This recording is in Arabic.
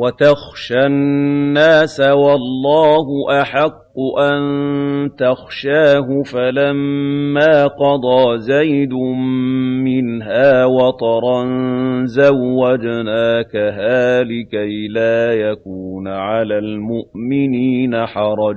وَتَخْشَى النَّاسَ وَاللَّهُ أَحَقُّ أَن تَخْشَاهُ فَلَمَّا قَضَىٰ زَيْدٌ مِّنْهَا وَطَرًا زَوَّجْنَاكَهَا لِكَيْ لَا يَكُونَ عَلَى الْمُؤْمِنِينَ حَرَجٌ